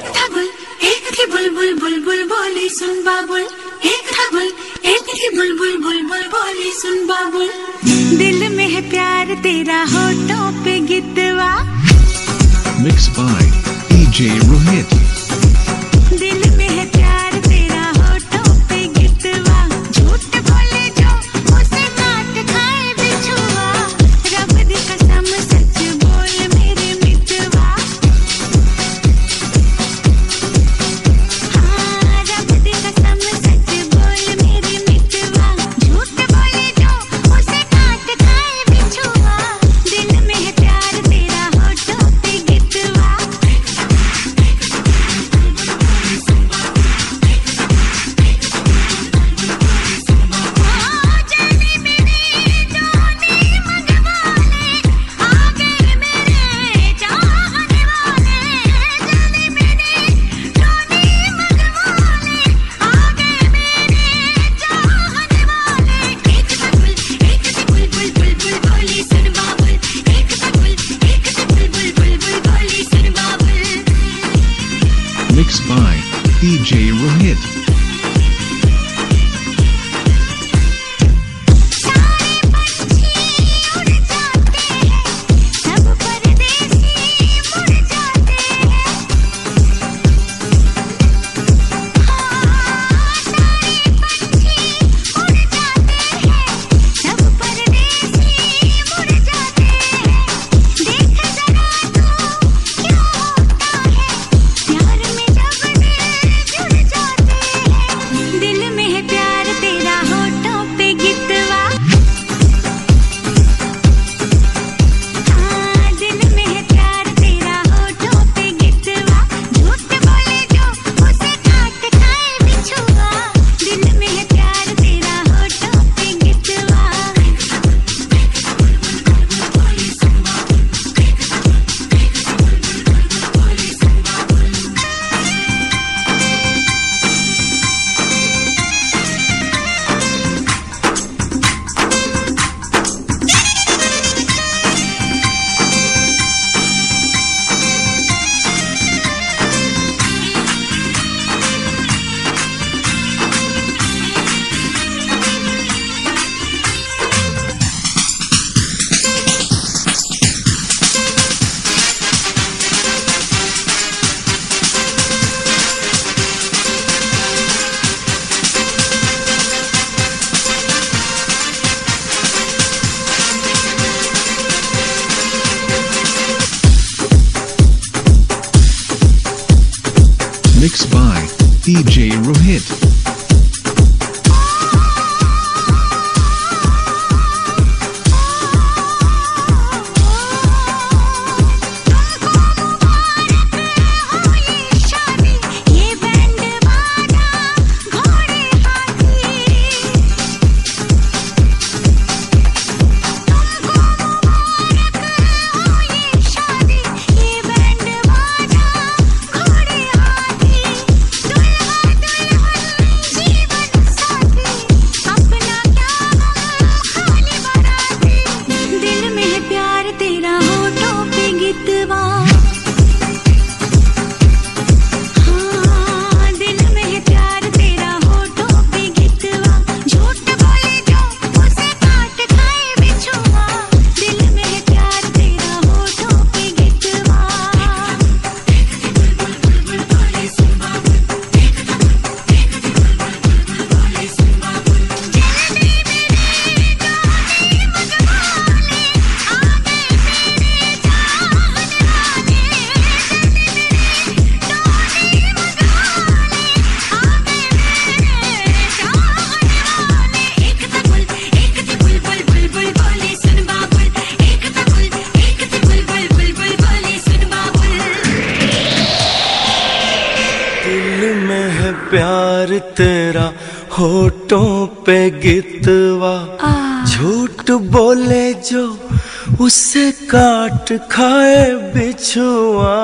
एक था बुल एक थी बुल बुल बुल बुल बोली सुन बाबुल। एक था बुल एक थी बुल बुल बुल बुल बोली सुन बाबुल। दिल में है प्यार तेरा, होठों पे गितवा। Mix by DJ Rohit Mixed by DJ Rohit. तेरा होठों पे गितवा। झूठ बोले जो उसे काट खाए बिछुआ।